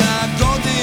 nagody